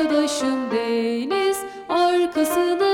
arkadaşım deniz. Arkasına